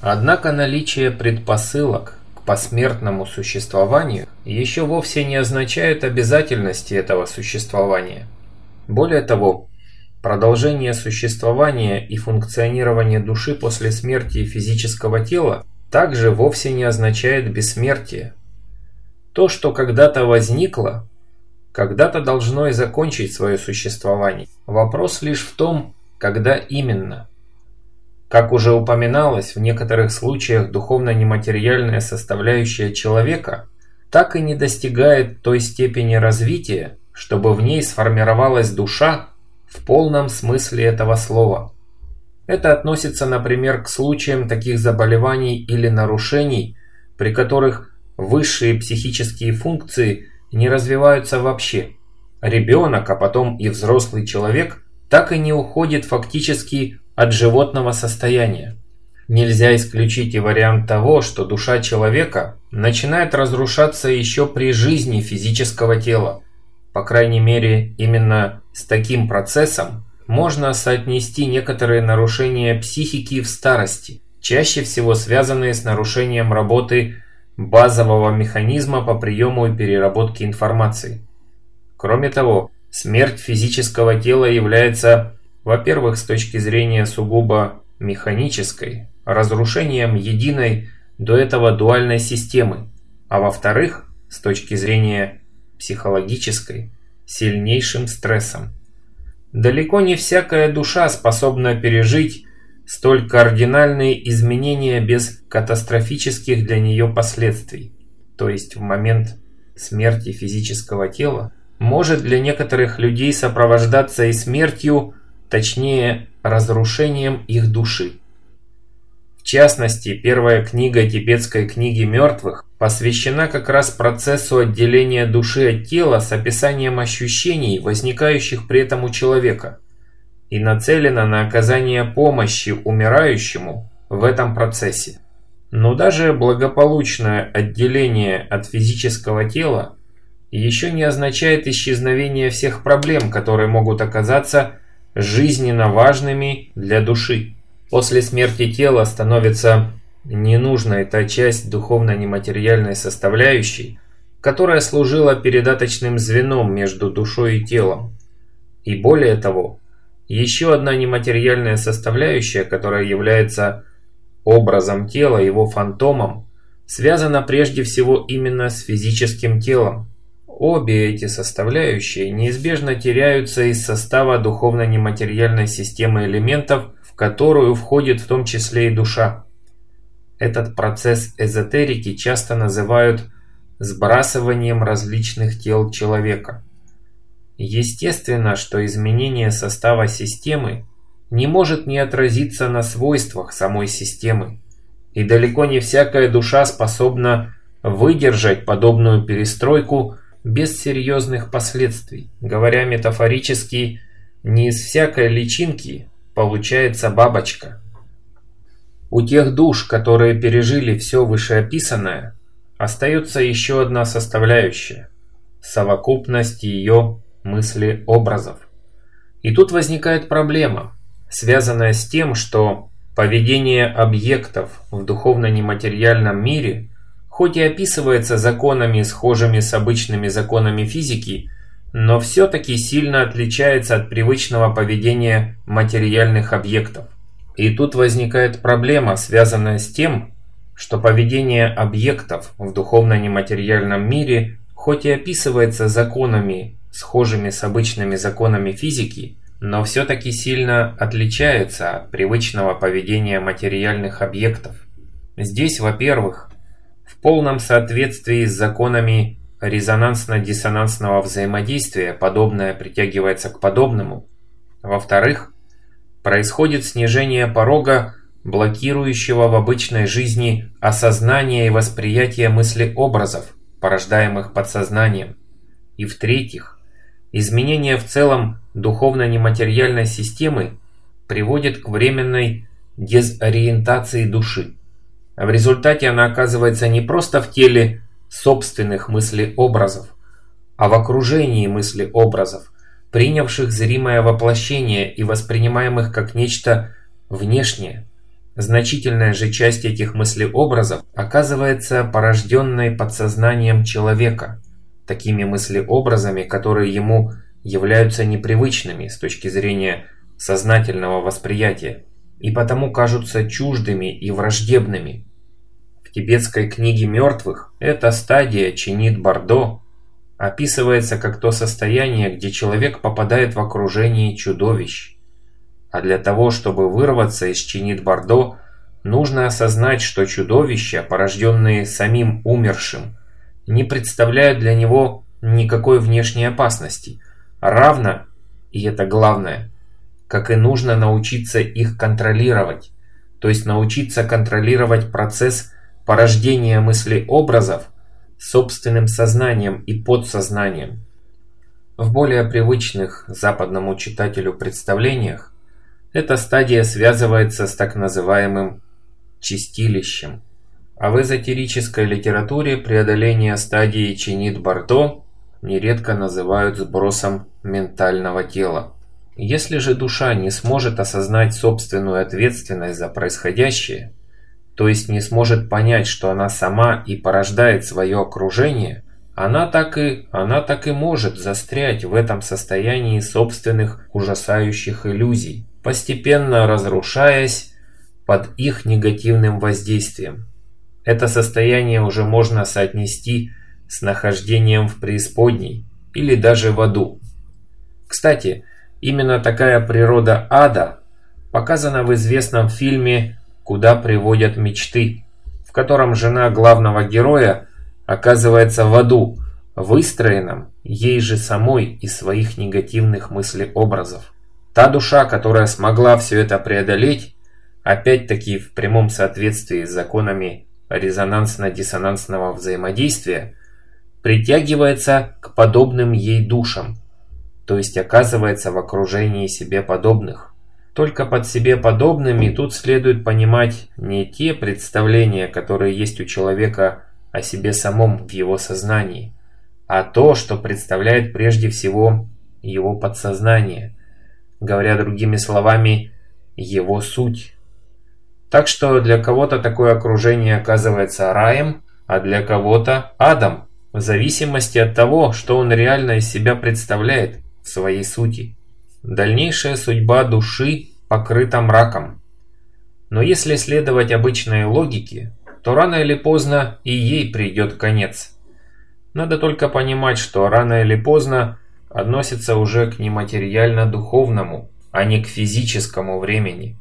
Однако наличие предпосылок к посмертному существованию еще вовсе не означает обязательности этого существования. Более того, продолжение существования и функционирование души после смерти физического тела также вовсе не означает бессмертие. То, что когда-то возникло, когда-то должно и закончить свое существование. Вопрос лишь в том, когда именно. Как уже упоминалось, в некоторых случаях духовно-нематериальная составляющая человека так и не достигает той степени развития, чтобы в ней сформировалась душа в полном смысле этого слова. Это относится, например, к случаям таких заболеваний или нарушений, при которых высшие психические функции не развиваются вообще. Ребенок, а потом и взрослый человек так и не уходит фактически от животного состояния. Нельзя исключить и вариант того, что душа человека начинает разрушаться еще при жизни физического тела. По крайней мере, именно с таким процессом можно соотнести некоторые нарушения психики в старости, чаще всего связанные с нарушением работы базового механизма по приему и переработке информации. Кроме того, смерть физического тела является, во-первых, с точки зрения сугубо механической, разрушением единой до этого дуальной системы, а во-вторых, с точки зрения психологической, сильнейшим стрессом. Далеко не всякая душа способна пережить столь кардинальные изменения без катастрофических для нее последствий. То есть в момент смерти физического тела может для некоторых людей сопровождаться и смертью, точнее разрушением их души. В частности, первая книга тибетской книги мертвых посвящена как раз процессу отделения души от тела с описанием ощущений, возникающих при этом у человека, и нацелена на оказание помощи умирающему в этом процессе. Но даже благополучное отделение от физического тела еще не означает исчезновение всех проблем, которые могут оказаться жизненно важными для души. После смерти тела становится ненужной та часть духовно-нематериальной составляющей, которая служила передаточным звеном между душой и телом. И более того, еще одна нематериальная составляющая, которая является образом тела, его фантомом, связана прежде всего именно с физическим телом. Обе эти составляющие неизбежно теряются из состава духовно-нематериальной системы элементов, в которую входит в том числе и душа. Этот процесс эзотерики часто называют сбрасыванием различных тел человека. Естественно, что изменение состава системы не может не отразиться на свойствах самой системы, и далеко не всякая душа способна выдержать подобную перестройку без серьезных последствий. Говоря метафорически, не из всякой личинки получается бабочка. У тех душ, которые пережили все вышеописанное, остается еще одна составляющая – совокупность ее мысли-образов. И тут возникает проблема, связанная с тем, что поведение объектов в духовно-нематериальном мире хоть и описывается законами, схожими с обычными законами физики, но все-таки сильно отличается от привычного поведения материальных объектов. И тут возникает проблема, связанная с тем, что поведение объектов в духовно-нематериальном мире хоть и описывается законами, схожими с обычными законами физики, но все-таки сильно отличается от привычного поведения материальных объектов. Здесь, во-первых, в полном соответствии с законами резонансно-диссонансного взаимодействия подобное притягивается к подобному. Во-вторых, происходит снижение порога, блокирующего в обычной жизни осознание и восприятие мысли-образов, порождаемых подсознанием. И в-третьих, изменение в целом духовно-нематериальной системы приводит к временной дезориентации души. В результате она оказывается не просто в теле собственных мыслеобразов, а в окружении мыслеобразов, принявших зримое воплощение и воспринимаемых как нечто внешнее, Значительная же часть этих мыслеобразов оказывается порожденной подсознанием человека, такими мыслеобразами, которые ему являются непривычными с точки зрения сознательного восприятия и потому кажутся чуждыми и враждебными. В тибетской книге мертвых эта стадия чинит Бордо описывается как то состояние, где человек попадает в окружение чудовищ. А для того, чтобы вырваться из чинит Бордо, нужно осознать, что чудовища, порожденные самим умершим, не представляют для него никакой внешней опасности, равно, и это главное, как и нужно научиться их контролировать, то есть научиться контролировать процесс порождения мыслей-образов собственным сознанием и подсознанием. В более привычных западному читателю представлениях эта стадия связывается с так называемым «чистилищем», а в эзотерической литературе преодоление стадии чинит Бардо нередко называют сбросом ментального тела. Если же душа не сможет осознать собственную ответственность за происходящее, то есть не сможет понять, что она сама и порождает свое окружение, она так и, она так и может застрять в этом состоянии собственных ужасающих иллюзий, постепенно разрушаясь под их негативным воздействием. Это состояние уже можно соотнести с нахождением в преисподней или даже в аду. Кстати, именно такая природа ада показана в известном фильме куда приводят мечты, в котором жена главного героя оказывается в аду, выстроенном ей же самой из своих негативных мыслеобразов. Та душа, которая смогла все это преодолеть, опять-таки в прямом соответствии с законами резонансно-диссонансного взаимодействия, притягивается к подобным ей душам, то есть оказывается в окружении себе подобных. Только под себе подобными тут следует понимать не те представления, которые есть у человека о себе самом в его сознании, а то, что представляет прежде всего его подсознание, говоря другими словами, его суть. Так что для кого-то такое окружение оказывается раем, а для кого-то адом, в зависимости от того, что он реально из себя представляет своей сути. Дальнейшая судьба души покрыта мраком. Но если следовать обычной логике, то рано или поздно и ей придет конец. Надо только понимать, что рано или поздно относится уже к нематериально-духовному, а не к физическому времени.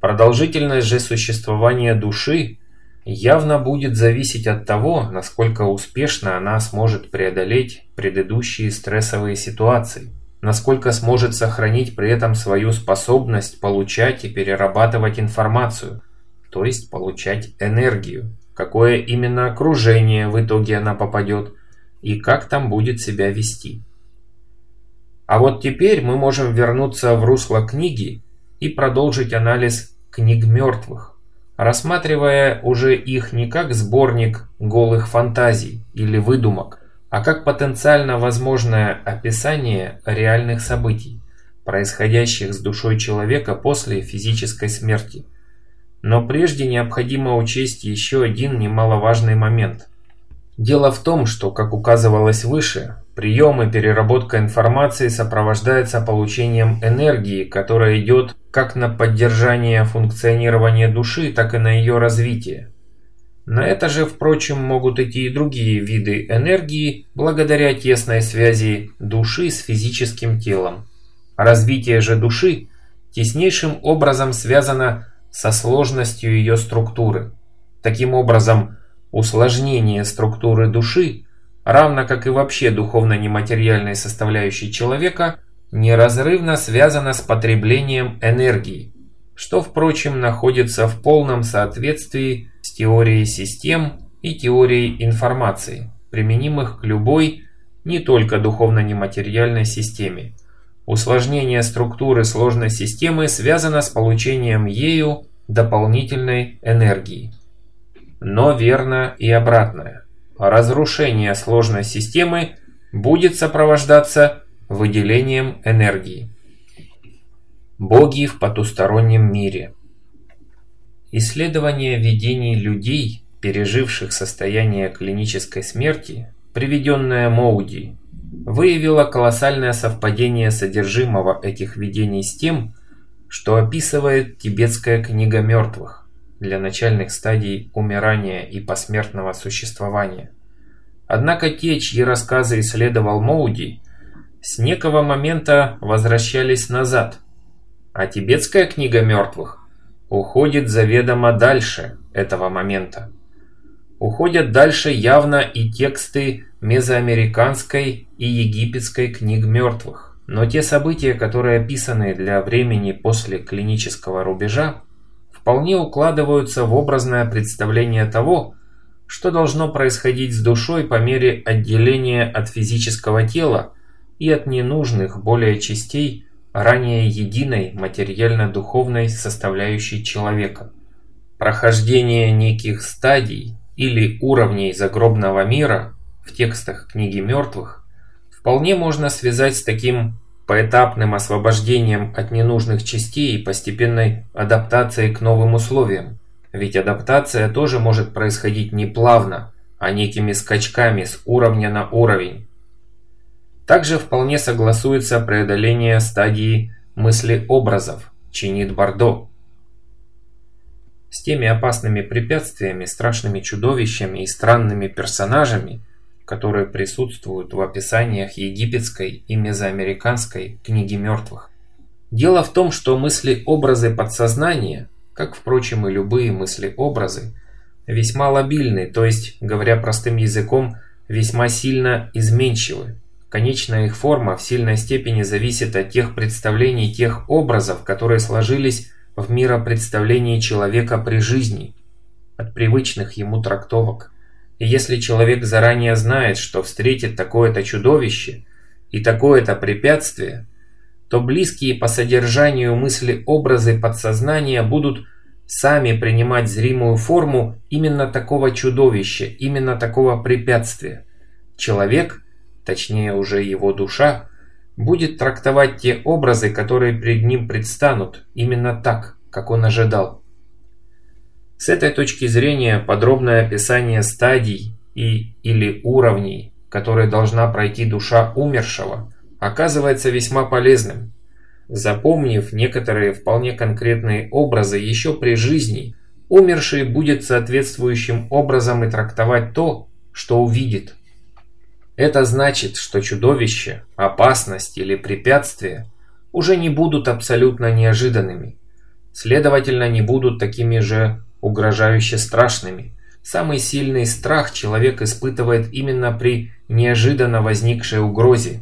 Продолжительность же существования души явно будет зависеть от того, насколько успешно она сможет преодолеть предыдущие стрессовые ситуации насколько сможет сохранить при этом свою способность получать и перерабатывать информацию, то есть получать энергию, какое именно окружение в итоге она попадет и как там будет себя вести. А вот теперь мы можем вернуться в русло книги и продолжить анализ книг мертвых, рассматривая уже их не как сборник голых фантазий или выдумок, а как потенциально возможное описание реальных событий, происходящих с душой человека после физической смерти. Но прежде необходимо учесть еще один немаловажный момент. Дело в том, что, как указывалось выше, прием и переработка информации сопровождается получением энергии, которая идет как на поддержание функционирования души, так и на ее развитие. На это же, впрочем, могут идти и другие виды энергии, благодаря тесной связи души с физическим телом. Развитие же души теснейшим образом связано со сложностью ее структуры. Таким образом, усложнение структуры души, равно как и вообще духовно-нематериальной составляющей человека, неразрывно связано с потреблением энергии, что, впрочем, находится в полном соответствии с теорией систем и теорией информации, применимых к любой, не только духовно-нематериальной системе. Усложнение структуры сложной системы связано с получением ею дополнительной энергии. Но верно и обратное. Разрушение сложной системы будет сопровождаться выделением энергии. Боги в потустороннем мире – Исследование видений людей, переживших состояние клинической смерти, приведенное Моуди, выявило колоссальное совпадение содержимого этих видений с тем, что описывает тибетская книга мертвых для начальных стадий умирания и посмертного существования. Однако те, чьи рассказы исследовал Моуди, с некого момента возвращались назад, а тибетская книга мертвых уходит заведомо дальше этого момента. Уходят дальше явно и тексты мезоамериканской и египетской книг мертвых. Но те события, которые описаны для времени после клинического рубежа, вполне укладываются в образное представление того, что должно происходить с душой по мере отделения от физического тела и от ненужных более частей ранее единой материально-духовной составляющей человека. Прохождение неких стадий или уровней загробного мира в текстах книги мертвых вполне можно связать с таким поэтапным освобождением от ненужных частей и постепенной адаптацией к новым условиям. Ведь адаптация тоже может происходить не плавно, а некими скачками с уровня на уровень. Также вполне согласуется преодоление стадии мысли-образов, чинит Бордо. С теми опасными препятствиями, страшными чудовищами и странными персонажами, которые присутствуют в описаниях египетской и мезоамериканской книги мертвых. Дело в том, что мысли-образы подсознания, как, впрочем, и любые мысли-образы, весьма лобильны, то есть, говоря простым языком, весьма сильно изменчивы. Конечная их форма в сильной степени зависит от тех представлений, тех образов, которые сложились в миропредставлении человека при жизни, от привычных ему трактовок. И если человек заранее знает, что встретит такое-то чудовище и такое-то препятствие, то близкие по содержанию мысли образы подсознания будут сами принимать зримую форму именно такого чудовища, именно такого препятствия. Человек – точнее уже его душа, будет трактовать те образы, которые перед ним предстанут, именно так, как он ожидал. С этой точки зрения подробное описание стадий и или уровней, которые должна пройти душа умершего, оказывается весьма полезным. Запомнив некоторые вполне конкретные образы еще при жизни, умерший будет соответствующим образом и трактовать то, что увидит. Это значит, что чудовище, опасность или препятствие уже не будут абсолютно неожиданными. Следовательно, не будут такими же угрожающе страшными. Самый сильный страх человек испытывает именно при неожиданно возникшей угрозе,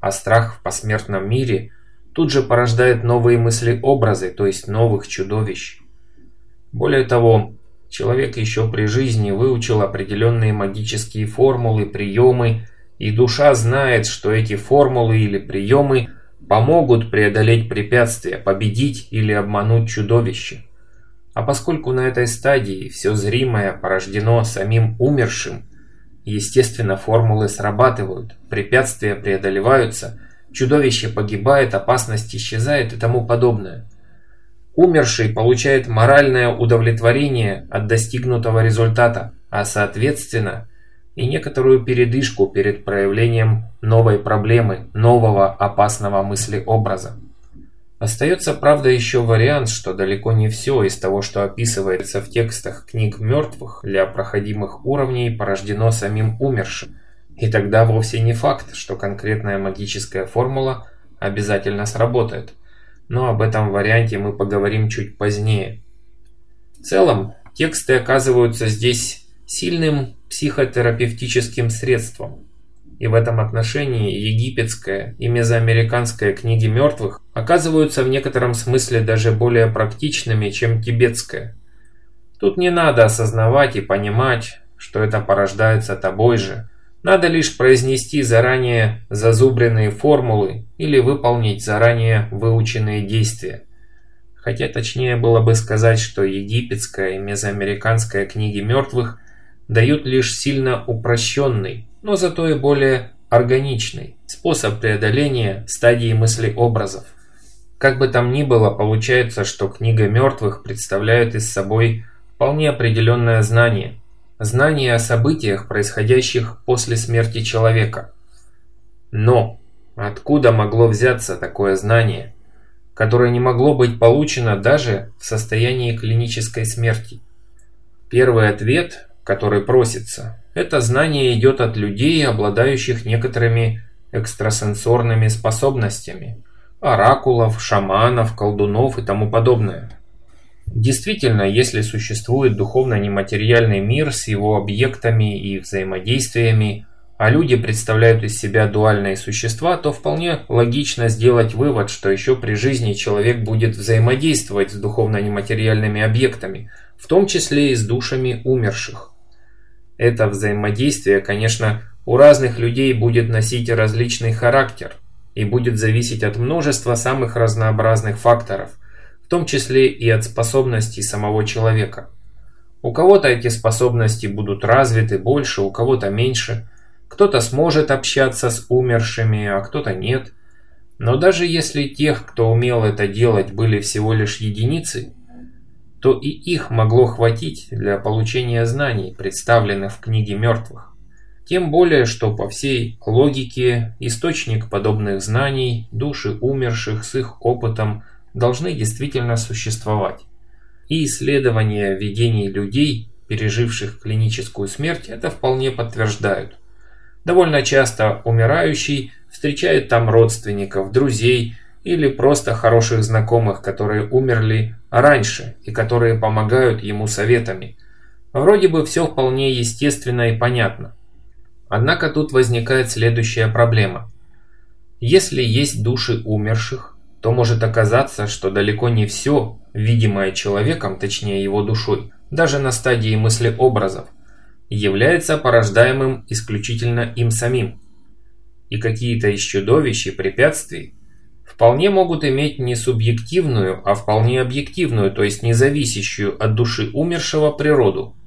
а страх в посмертном мире тут же порождает новые мысли-образы, то есть новых чудовищ. Более того, Человек еще при жизни выучил определенные магические формулы, приемы, и душа знает, что эти формулы или приемы помогут преодолеть препятствия, победить или обмануть чудовище. А поскольку на этой стадии все зримое порождено самим умершим, естественно формулы срабатывают, препятствия преодолеваются, чудовище погибает, опасность исчезает и тому подобное – Умерший получает моральное удовлетворение от достигнутого результата, а соответственно и некоторую передышку перед проявлением новой проблемы, нового опасного мыслеобраза. Остается, правда, еще вариант, что далеко не все из того, что описывается в текстах книг мертвых для проходимых уровней, порождено самим умершим. И тогда вовсе не факт, что конкретная магическая формула обязательно сработает – но об этом варианте мы поговорим чуть позднее. В целом, тексты оказываются здесь сильным психотерапевтическим средством. И в этом отношении египетская и мезоамериканская книги мертвых оказываются в некотором смысле даже более практичными, чем тибетская. Тут не надо осознавать и понимать, что это порождается тобой же, надо лишь произнести заранее зазубренные формулы или выполнить заранее выученные действия. Хотя точнее было бы сказать, что египетская и мезоамериканская книги мертвых дают лишь сильно упрощенный, но зато и более органичный способ преодоления стадии мыслеобразов. Как бы там ни было, получается, что книга мертвых представляет из собой вполне определенное знание. Знание о событиях, происходящих после смерти человека. Но откуда могло взяться такое знание, которое не могло быть получено даже в состоянии клинической смерти? Первый ответ, который просится, это знание идет от людей, обладающих некоторыми экстрасенсорными способностями, оракулов, шаманов, колдунов и тому подобное. Действительно, если существует духовно-нематериальный мир с его объектами и взаимодействиями, а люди представляют из себя дуальные существа, то вполне логично сделать вывод, что еще при жизни человек будет взаимодействовать с духовно-нематериальными объектами, в том числе и с душами умерших. Это взаимодействие, конечно, у разных людей будет носить различный характер и будет зависеть от множества самых разнообразных факторов, в том числе и от способностей самого человека. У кого-то эти способности будут развиты больше, у кого-то меньше. Кто-то сможет общаться с умершими, а кто-то нет. Но даже если тех, кто умел это делать, были всего лишь единицы, то и их могло хватить для получения знаний, представленных в книге мертвых. Тем более, что по всей логике источник подобных знаний, души умерших с их опытом должны действительно существовать. И исследования видений людей, переживших клиническую смерть, это вполне подтверждают. Довольно часто умирающий встречает там родственников, друзей или просто хороших знакомых, которые умерли раньше и которые помогают ему советами. Вроде бы все вполне естественно и понятно. Однако тут возникает следующая проблема. Если есть души умерших, то может оказаться, что далеко не все, видимое человеком, точнее его душой, даже на стадии мыслеобразов, является порождаемым исключительно им самим. И какие-то из чудовищ и препятствий вполне могут иметь не субъективную, а вполне объективную, то есть независящую от души умершего природу,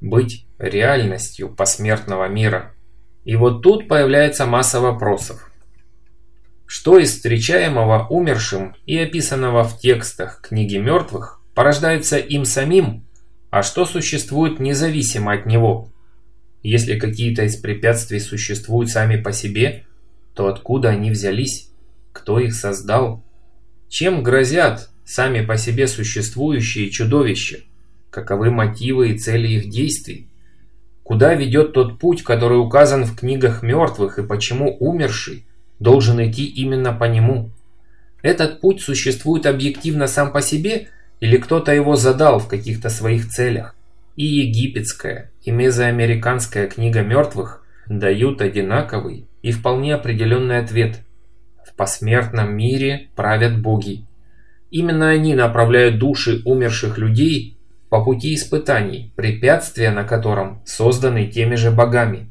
быть реальностью посмертного мира. И вот тут появляется масса вопросов. Что из встречаемого умершим и описанного в текстах книги мертвых порождается им самим, а что существует независимо от него? Если какие-то из препятствий существуют сами по себе, то откуда они взялись? Кто их создал? Чем грозят сами по себе существующие чудовища? Каковы мотивы и цели их действий? Куда ведет тот путь, который указан в книгах мертвых, и почему умерший должен идти именно по нему? Этот путь существует объективно сам по себе, или кто-то его задал в каких-то своих целях? И египетская, и мезоамериканская книга мертвых дают одинаковый и вполне определенный ответ. В посмертном мире правят боги. Именно они направляют души умерших людей по пути испытаний, препятствия на котором созданы теми же богами.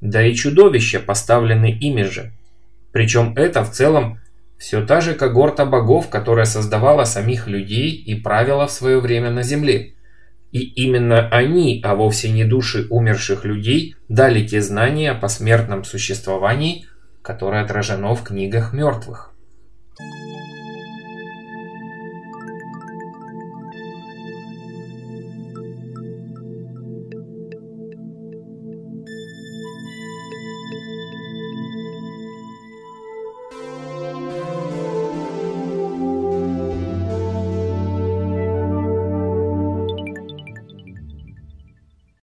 Да и чудовища поставлены ими же. Причем это в целом все та же когорта богов, которая создавала самих людей и правила в свое время на земле. И именно они, а вовсе не души умерших людей, дали те знания о посмертном существовании, которое отражено в книгах мертвых.